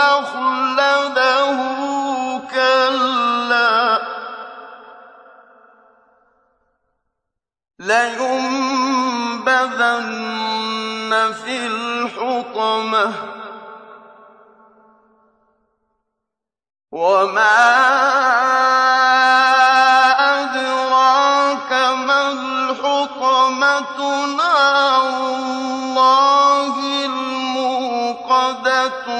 أخلده كلا. لينبذن في الحطمة. وما أدراك ما الحطمة نار الله الموقدة.